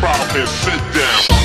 problem and sit down.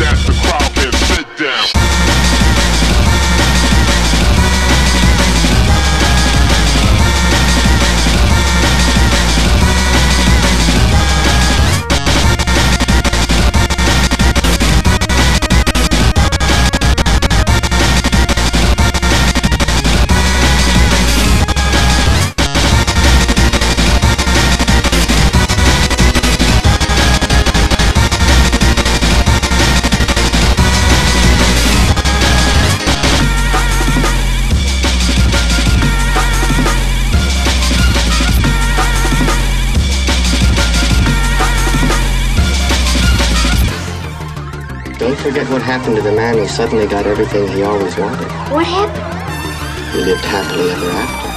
that. Don't forget what happened to the man who suddenly got everything he always wanted. What happened? He lived happily ever after.